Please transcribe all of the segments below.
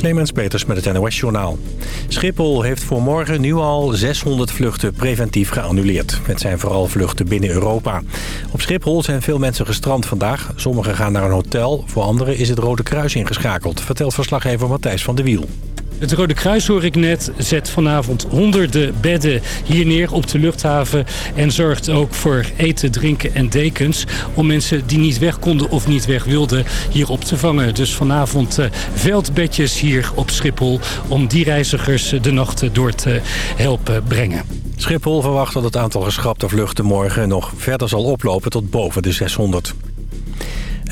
Clemens Peters met het NOS-journaal. Schiphol heeft voor morgen nu al 600 vluchten preventief geannuleerd. Het zijn vooral vluchten binnen Europa. Op Schiphol zijn veel mensen gestrand vandaag. Sommigen gaan naar een hotel, voor anderen is het Rode Kruis ingeschakeld... vertelt verslaggever Matthijs van de Wiel. Het Rode Kruis, hoor ik net, zet vanavond honderden bedden hier neer op de luchthaven. En zorgt ook voor eten, drinken en dekens. Om mensen die niet weg konden of niet weg wilden hier op te vangen. Dus vanavond uh, veldbedjes hier op Schiphol. Om die reizigers de nacht door te helpen brengen. Schiphol verwacht dat het aantal geschrapte vluchten morgen nog verder zal oplopen tot boven de 600.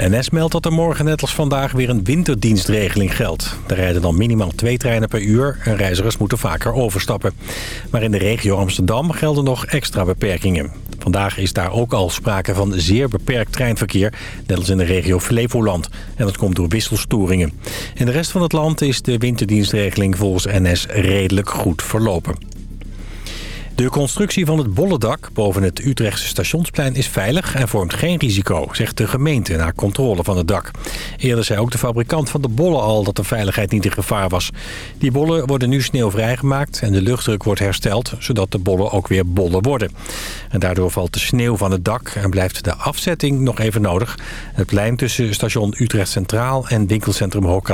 NS meldt dat er morgen net als vandaag weer een winterdienstregeling geldt. Er rijden dan minimaal twee treinen per uur en reizigers moeten vaker overstappen. Maar in de regio Amsterdam gelden nog extra beperkingen. Vandaag is daar ook al sprake van zeer beperkt treinverkeer, net als in de regio Flevoland. En dat komt door wisselstoringen. In de rest van het land is de winterdienstregeling volgens NS redelijk goed verlopen. De constructie van het bollendak boven het Utrechtse stationsplein is veilig en vormt geen risico, zegt de gemeente na controle van het dak. Eerder zei ook de fabrikant van de bollen al dat de veiligheid niet in gevaar was. Die bollen worden nu sneeuwvrij gemaakt en de luchtdruk wordt hersteld, zodat de bollen ook weer bollen worden. En daardoor valt de sneeuw van het dak en blijft de afzetting nog even nodig. Het plein tussen station Utrecht Centraal en winkelcentrum Hoog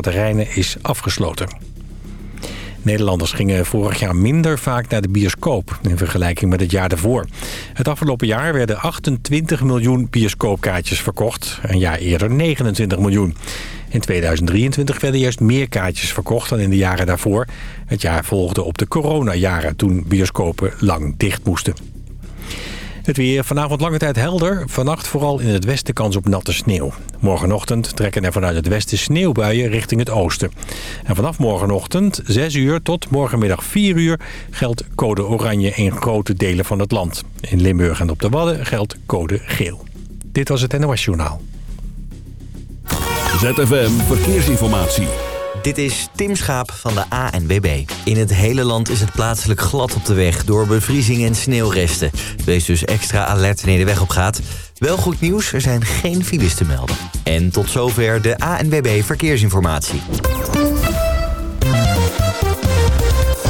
is afgesloten. Nederlanders gingen vorig jaar minder vaak naar de bioscoop... in vergelijking met het jaar daarvoor. Het afgelopen jaar werden 28 miljoen bioscoopkaartjes verkocht. Een jaar eerder 29 miljoen. In 2023 werden juist meer kaartjes verkocht dan in de jaren daarvoor. Het jaar volgde op de coronajaren toen bioscopen lang dicht moesten. Het weer vanavond lange tijd helder. Vannacht vooral in het westen kans op natte sneeuw. Morgenochtend trekken er vanuit het westen sneeuwbuien richting het oosten. En vanaf morgenochtend 6 uur tot morgenmiddag 4 uur geldt code oranje in grote delen van het land. In Limburg en op de Wadden geldt code geel. Dit was het NOS Journaal. ZFM Verkeersinformatie. Dit is Tim Schaap van de ANWB. In het hele land is het plaatselijk glad op de weg door bevriezing en sneeuwresten. Wees dus extra alert wanneer de weg op gaat. Wel goed nieuws, er zijn geen files te melden. En tot zover de ANWB Verkeersinformatie.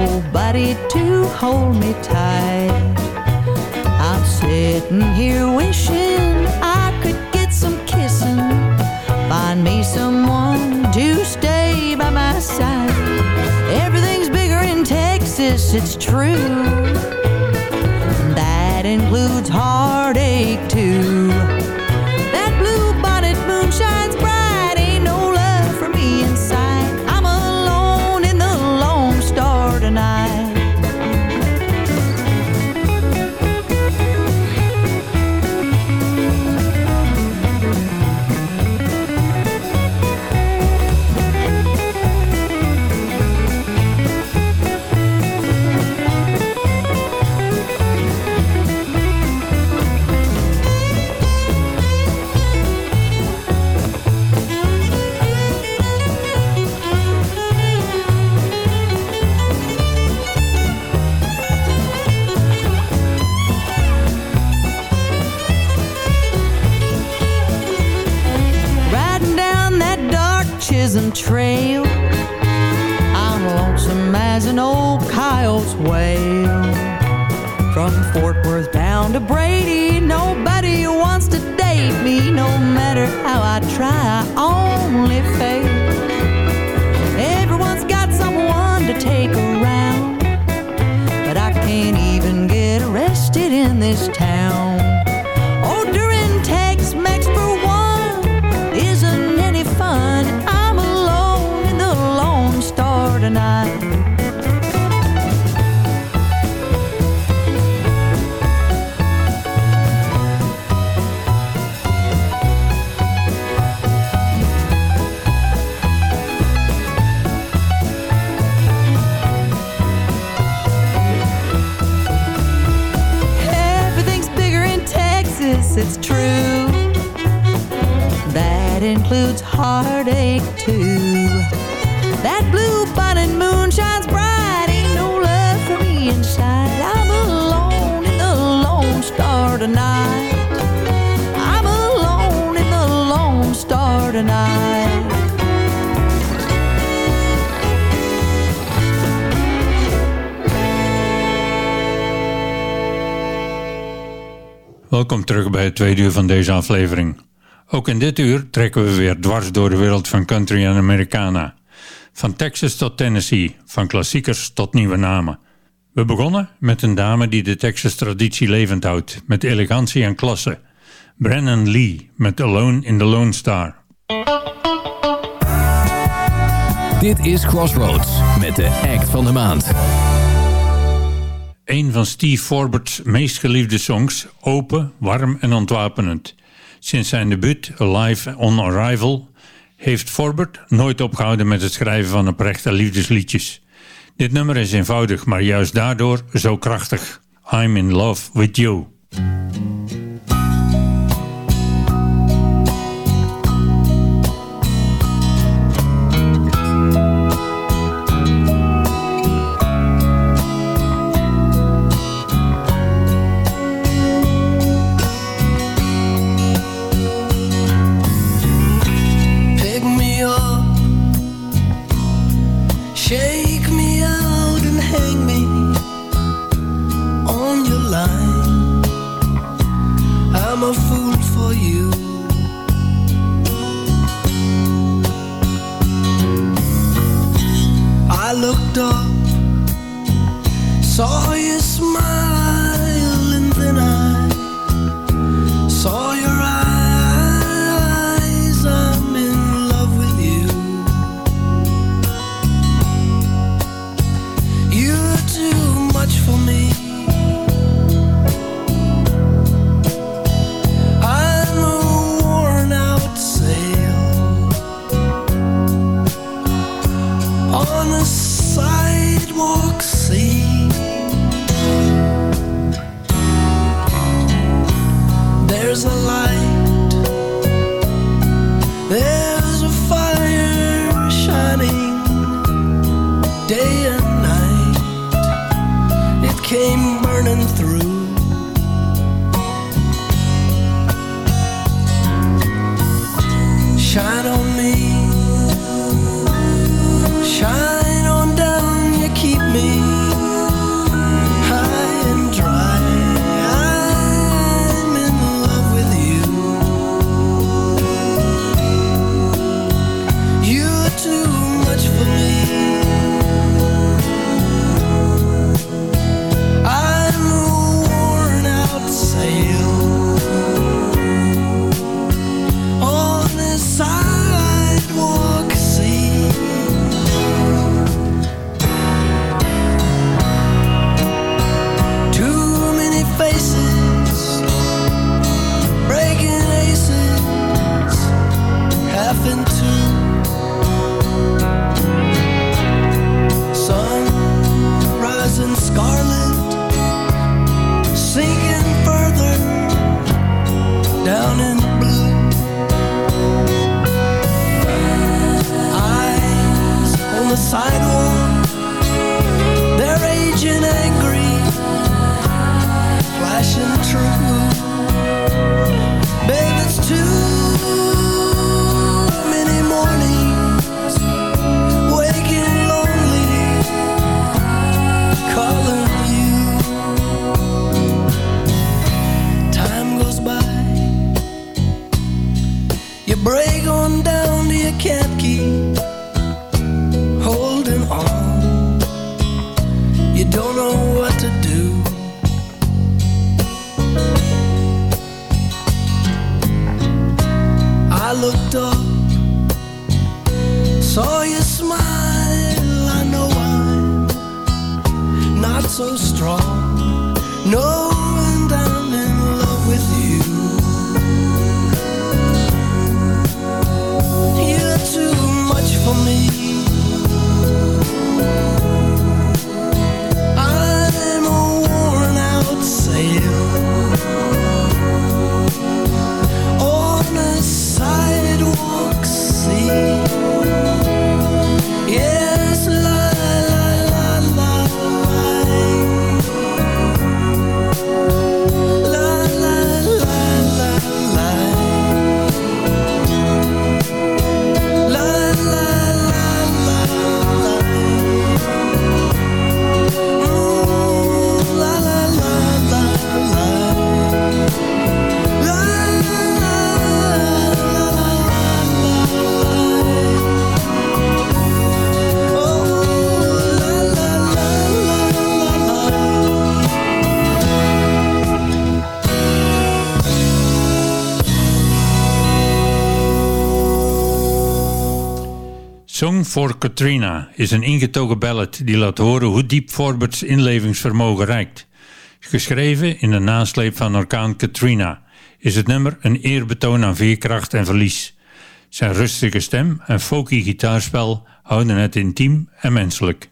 Nobody to hold me tight. I'm sitting here wishing I could get some kissing. Find me someone to stay by my side. Everything's bigger in Texas, it's true. That includes heartache too. trail. I'm lonesome as an old coyote's wail. From Fort Worth down to Brady, nobody wants to date me. No matter how I try, I only fail. Everyone's got someone to take around, but I can't even get arrested in this town. That includes heartache too. That blue bonnet moon shines bright, ain't no love for me inside. I'm alone in the Lone Star tonight. I'm alone in the Lone Star tonight. Welkom terug bij het tweede uur van deze aflevering. Ook in dit uur trekken we weer dwars door de wereld van country en Americana. Van Texas tot Tennessee, van klassiekers tot nieuwe namen. We begonnen met een dame die de Texas traditie levend houdt, met elegantie en klasse. Brennan Lee met Alone in the Lone Star. Dit is Crossroads met de act van de maand. Een van Steve Forbert's meest geliefde songs, open, warm en ontwapenend. Sinds zijn debuut Alive on Arrival heeft Forbert nooit opgehouden met het schrijven van oprechte liefdesliedjes. Dit nummer is eenvoudig, maar juist daardoor zo krachtig. I'm in love with you. Saw you smile, the sidewalk, they're aging angry, flashing true. so strong. Song for Katrina is een ingetogen ballad die laat horen hoe diep Forbert's inlevingsvermogen reikt. Geschreven in de nasleep van orkaan Katrina is het nummer een eerbetoon aan veerkracht en verlies. Zijn rustige stem en folky gitaarspel houden het intiem en menselijk.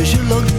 as you look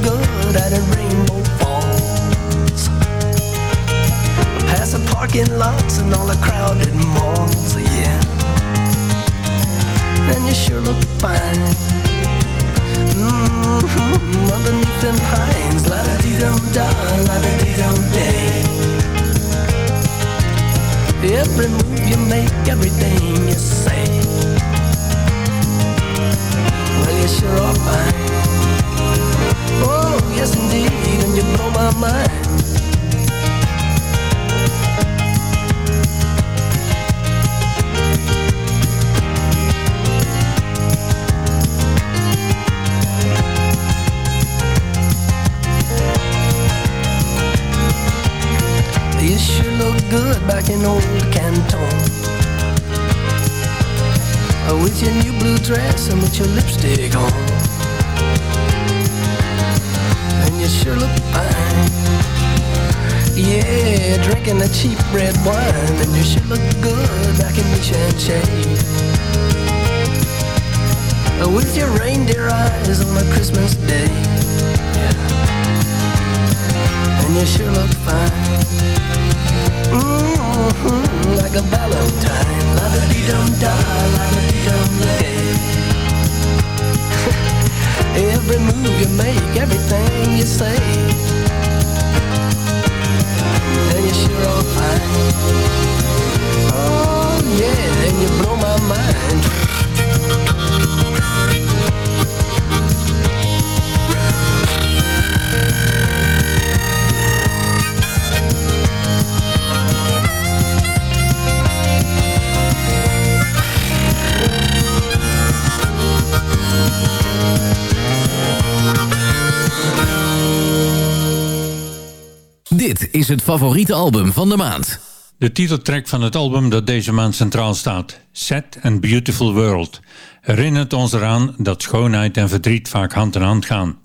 is het favoriete album van de maand. De titeltrack van het album dat deze maand centraal staat, Set and Beautiful World, herinnert ons eraan dat schoonheid en verdriet vaak hand in hand gaan.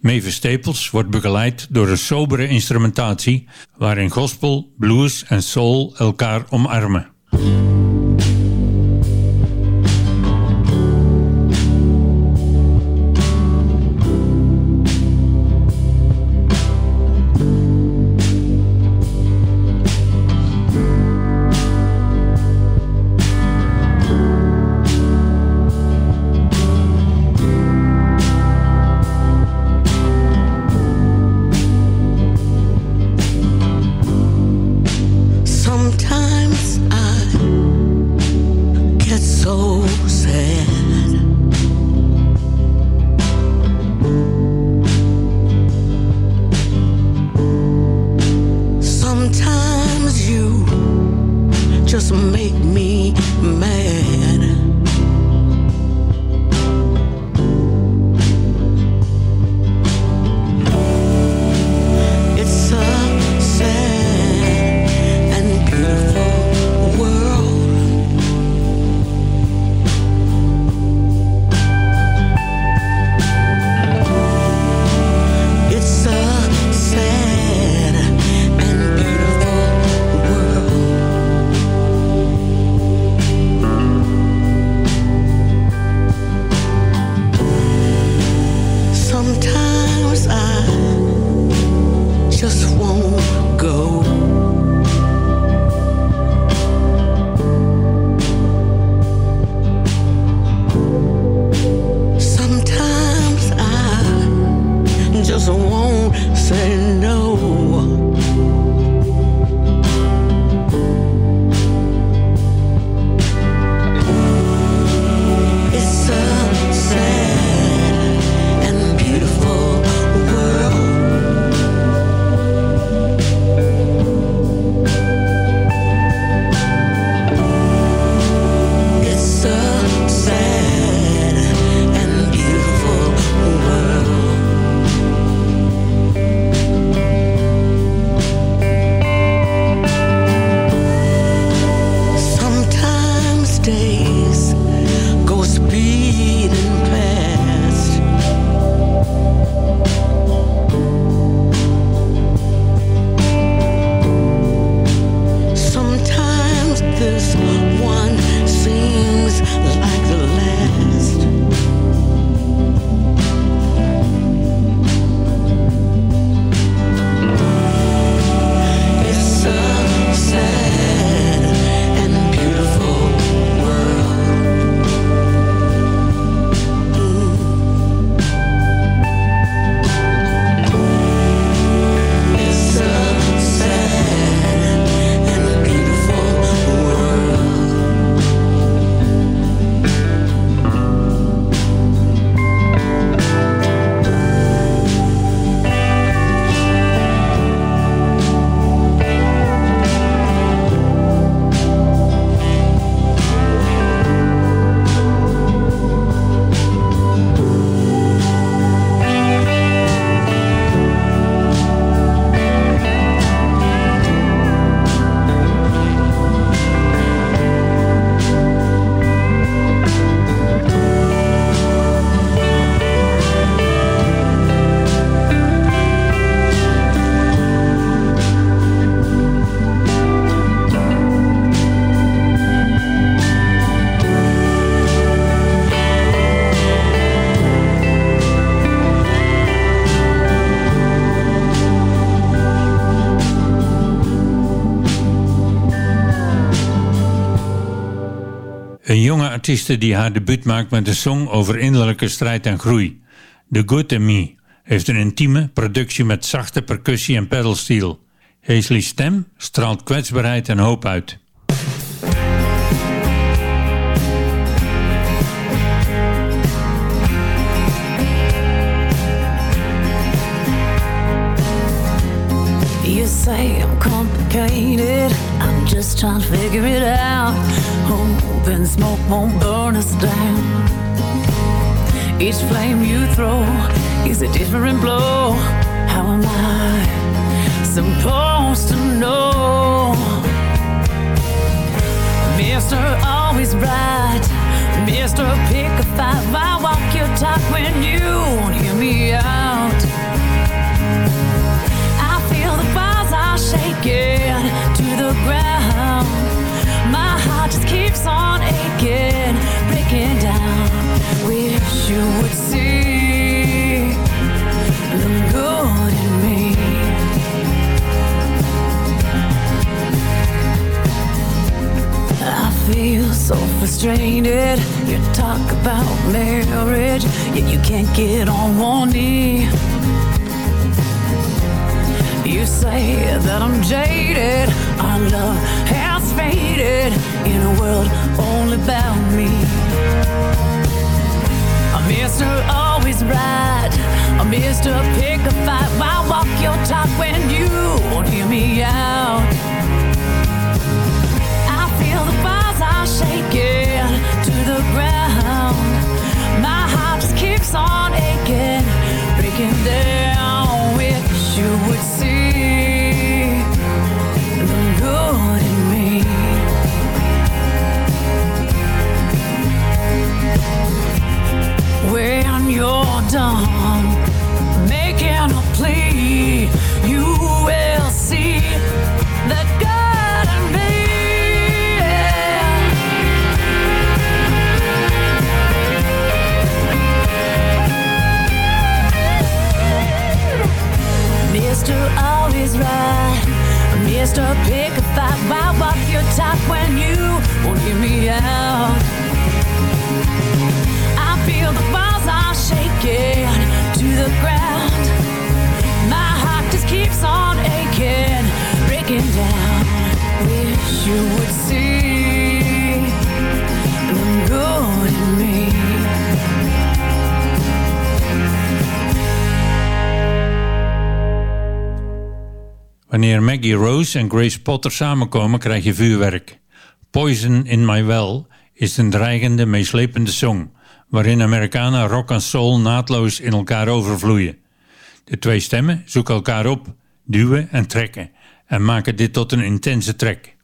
Mavis Staples wordt begeleid door een sobere instrumentatie waarin gospel, blues en soul elkaar omarmen. Artieste die haar debuut maakt met een song over innerlijke strijd en groei. The Good in Me heeft een intieme productie met zachte percussie en pedalsteel. Hazley's stem straalt kwetsbaarheid en hoop uit. You say I'm complicated just trying to figure it out. Hoping smoke won't burn us down. Each flame you throw is a different blow. How am I supposed to know? Mister, always right. Mister, pick a fight. Why walk your talk when you won't hear me out? I feel the bars are shaking just keeps on aching, breaking down. Wish you would see the good in me. I feel so frustrated. You talk about marriage, yet you can't get on one knee. You say that I'm jaded, our love has faded in a world only about me. I'm Mr. Always Right, I'm Mr. Pick a Fight. I'll walk your talk when you won't hear me out. I feel the bars are shaking to the ground. My heart just keeps on aching, breaking down. Wish you would see you're making a plea, you will see the good in me. Mr. Always Right, Mr. Pick a Fight. I'll walk your talk when you won't hear me out. I feel the walls are shaking to the ground. My heart just keeps on aching, breaking down. Wish you would see the good in me. Wanneer Maggie Rose en Grace Potter samenkomen krijg je vuurwerk. Poison in My Well is een dreigende, meeslepende song... waarin Amerikanen rock en soul naadloos in elkaar overvloeien. De twee stemmen zoeken elkaar op, duwen en trekken... en maken dit tot een intense track.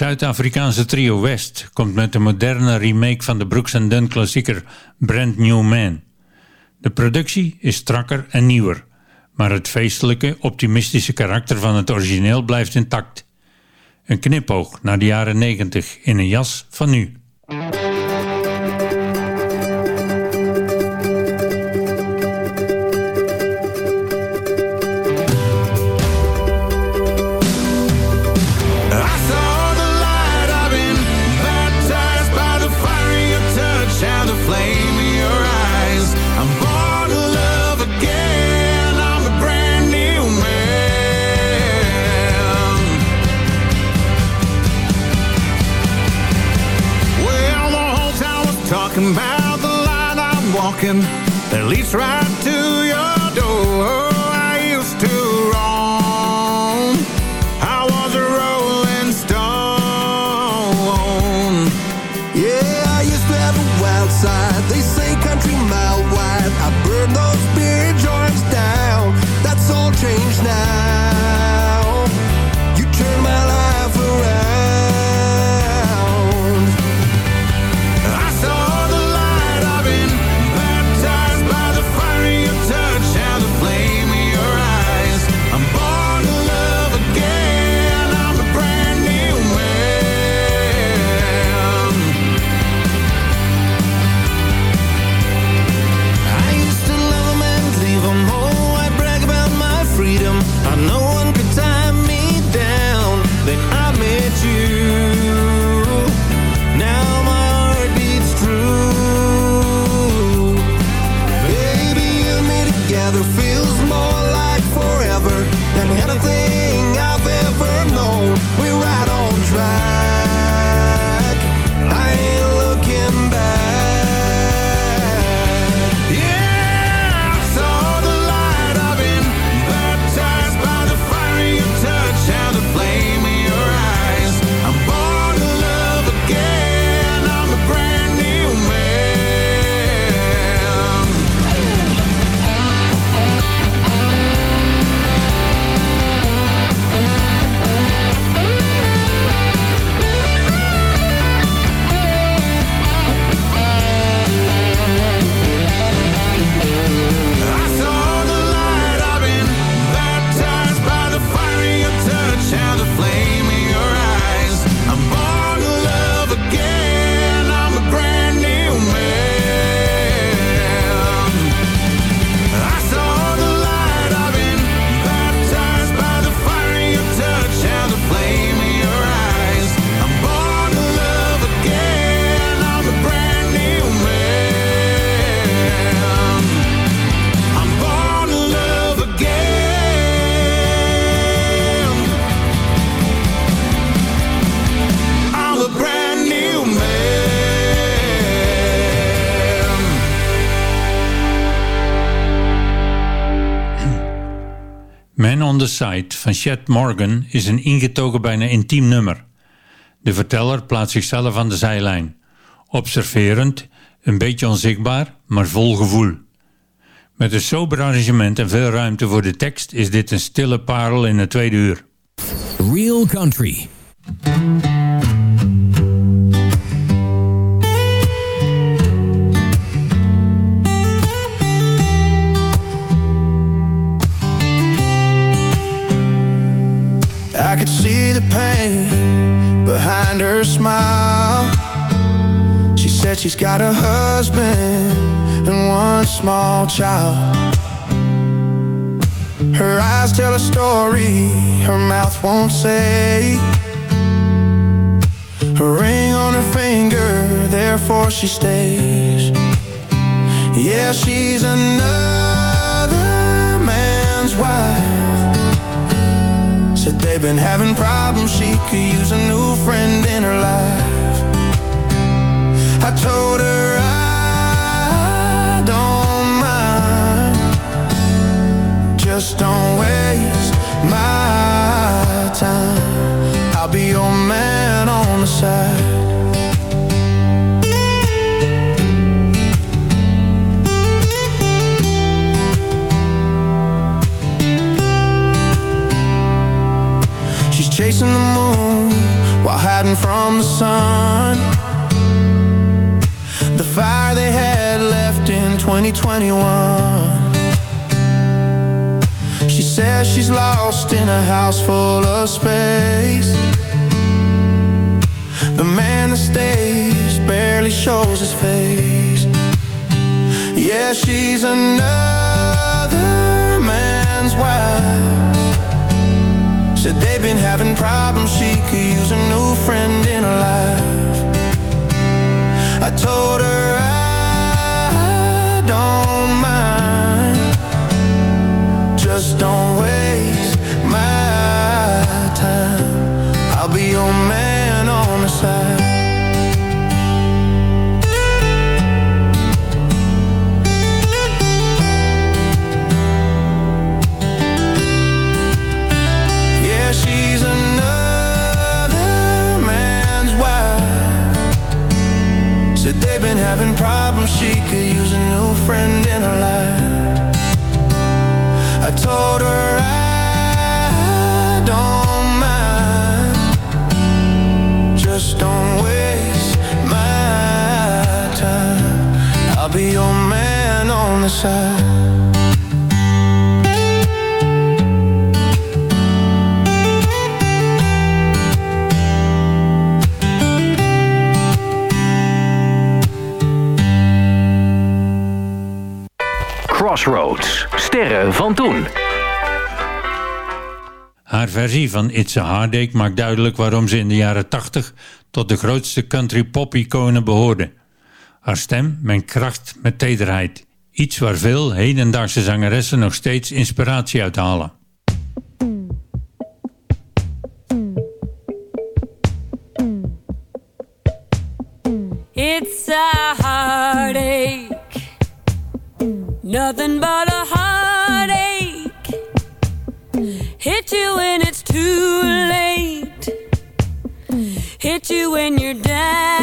Zuid-Afrikaanse trio West komt met een moderne remake van de Brooks Dunn klassieker Brand New Man. De productie is strakker en nieuwer, maar het feestelijke, optimistische karakter van het origineel blijft intact. Een knipoog naar de jaren 90 in een jas van nu. The Side van Chet Morgan is een ingetogen bijna intiem nummer. De verteller plaatst zichzelf aan de zijlijn. Observerend, een beetje onzichtbaar, maar vol gevoel. Met een sober arrangement en veel ruimte voor de tekst is dit een stille parel in het tweede uur. Real Country. I could see the pain behind her smile. She said she's got a husband and one small child. Her eyes tell a story her mouth won't say. A ring on her finger, therefore she stays. Yeah, she's another man's wife. Said they've been having problems, she could use a new friend in her life. I told her I don't mind. Just don't waste my time. I'll be your man on the side. Chasing the moon while hiding from the sun. The fire they had left in 2021. She says she's lost in a house full of space. The man that stays barely shows his face. Yeah, she's another man's wife. Said they've been having problems, she could use a new friend in her life. I told her I don't mind. Just don't waste my time. I'll be your man Said they've been having problems, she could use a new friend in her life. I told her I don't mind. Just don't waste my time. I'll be your man on the side. Crossroads. Sterren van toen. Haar versie van It's a Heartache maakt duidelijk waarom ze in de jaren 80 tot de grootste country pop iconen behoorde. Haar stem mengt kracht met tederheid. Iets waar veel hedendaagse zangeressen nog steeds inspiratie uit halen. It's a heartache, nothing but a heartache. Hit you when it's too late, hit you when you're down.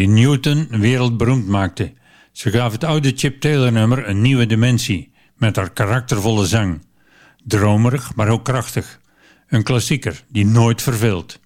die Newton wereldberoemd maakte. Ze gaf het oude Chip Taylor nummer een nieuwe dimensie, met haar karaktervolle zang. Dromerig, maar ook krachtig. Een klassieker die nooit verveelt.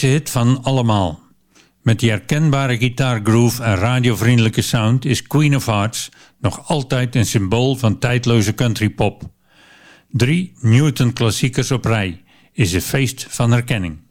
hit van allemaal. Met die herkenbare gitaargroove en radiovriendelijke sound is Queen of Hearts nog altijd een symbool van tijdloze country-pop. Drie Newton-klassiekers op rij is een feest van herkenning.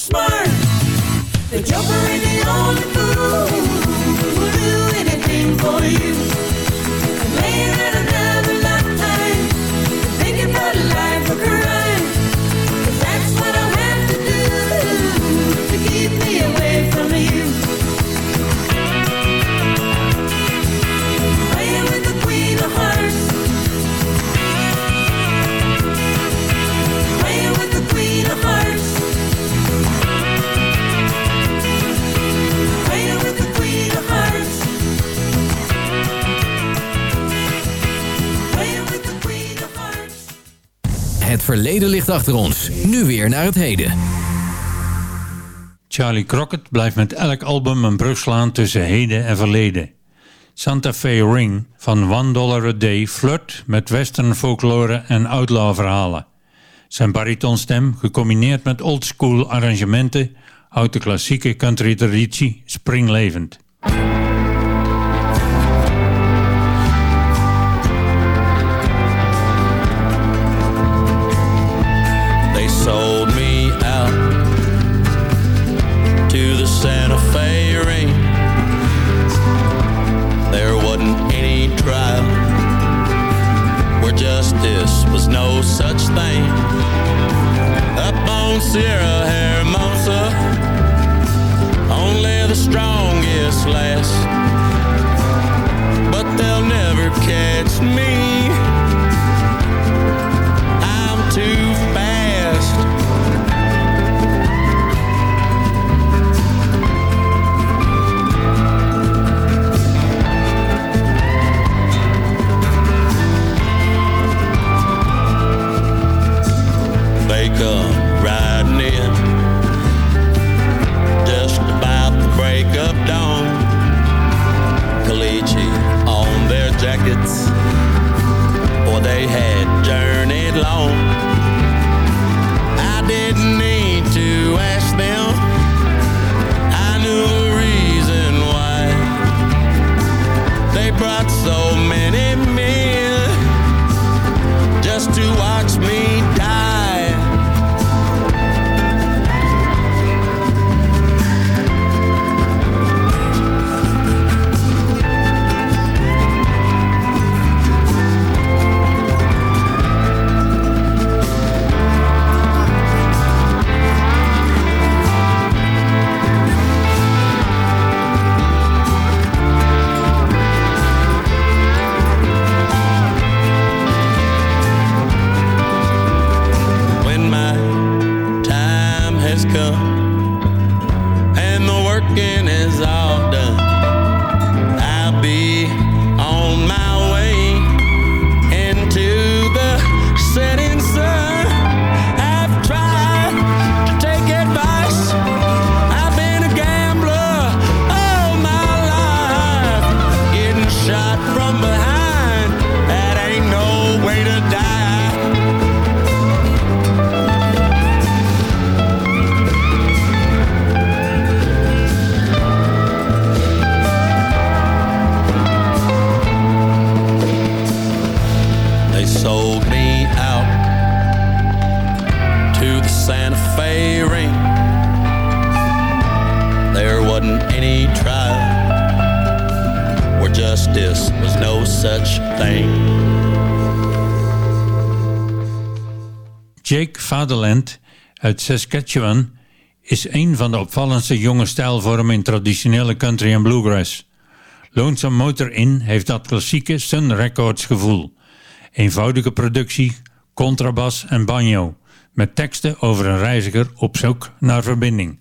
smart. The joker and the only fool who'll do anything for you. Later verleden ligt achter ons. Nu weer naar het heden. Charlie Crockett blijft met elk album een brug slaan tussen heden en verleden. Santa Fe Ring van One Dollar a Day flirt met western folklore en outlaw verhalen. Zijn baritonstem, gecombineerd met oldschool arrangementen, houdt de klassieke country traditie springlevend. such thing. Up on Sierra Hermosa, only the strongest last. Thing. Jake Fatherland uit Saskatchewan is een van de opvallendste jonge stijlvormen in traditionele country en bluegrass. Lonesome Motor Inn heeft dat klassieke Sun Records gevoel. Eenvoudige productie, contrabas en banjo, met teksten over een reiziger op zoek naar verbinding.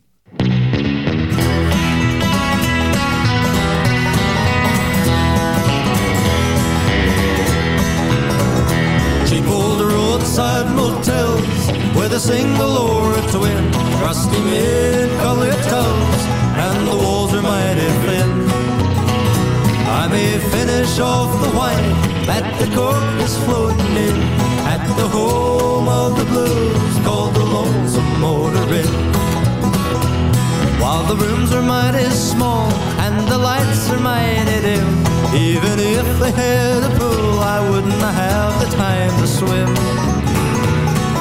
With a single or a twin, rusty mid-colored tubs, and the walls are mighty thin. I may finish off the wine that the cork is floating in at the home of the blues called the Lonesome Motor Inn. While the rooms are mighty small and the lights are mighty dim, even if they had a pool, I wouldn't have the time to swim.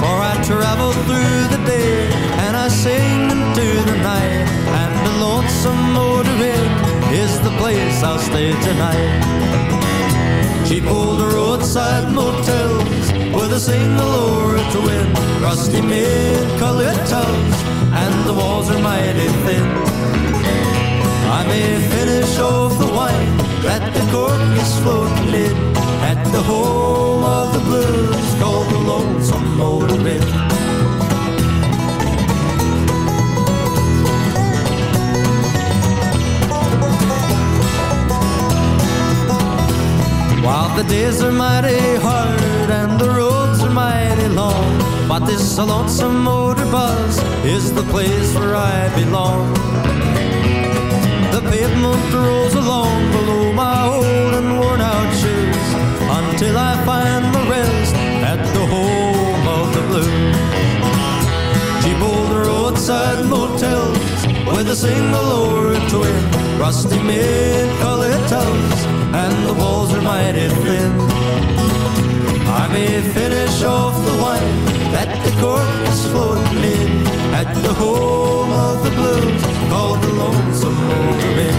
For I travel through the day and I sing into the night, and the lonesome motor inn is the place I'll stay tonight. Cheap old roadside motels with a single or a twin, rusty mid-colored tubs, and the walls are mighty thin. I may finish off the wine that the cork is floating in at the home of the blues called the Lonesome Motor Inn. While the days are mighty hard and the roads are mighty long, but this lonesome motor bus is the place where I belong. The pavement rolls along below my old and worn out shoes until I find the rest at the home of the blues. Cheap old roadside motels with a single or a twin, rusty mid-colored tubs, and the walls are mighty thin. I may finish off the wine that the cork is floating in at the home of the blues called the Lonesome Motor Inn.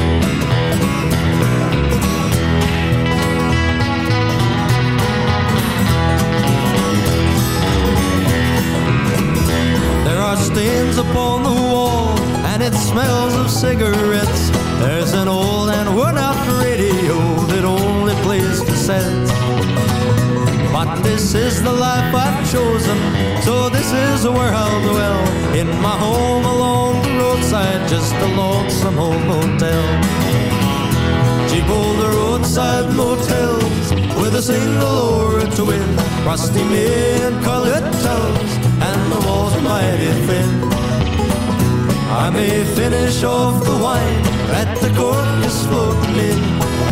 There are stains upon the wall and it smells of cigarettes. There's an old and worn out radio that only plays cassettes. But this is the life I've chosen, so this is where I'll dwell. In my home along the roadside, just a lonesome old motel. Cheap old roadside motels with a single or a twin, rusty mid-colored tubs, and the walls mighty thin. I may finish off the wine that the cork is floating in,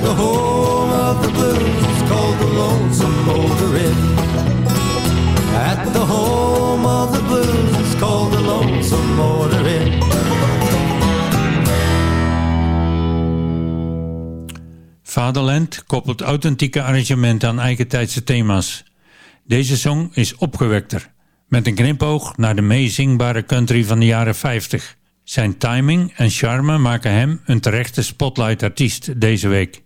the home of the blues called the Lonesome Motor Inn. At the home of the blues called the Lonesome Motor Inn. Vaderland koppelt authentieke arrangementen aan eigentijdse thema's. Deze song is opgewekter, met een knipoog naar de meezingbare country van de jaren 50. Zijn timing en charme maken hem een terechte spotlight-artiest deze week.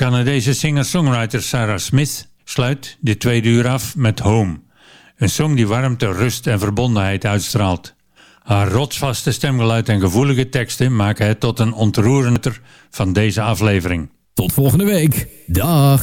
Canadese singer-songwriter Sarah Smith sluit dit tweede uur af met Home. Een song die warmte, rust en verbondenheid uitstraalt. Haar rotsvaste stemgeluid en gevoelige teksten maken het tot een ontroerender van deze aflevering. Tot volgende week. Dag.